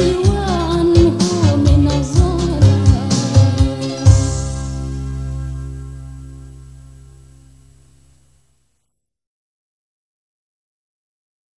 You.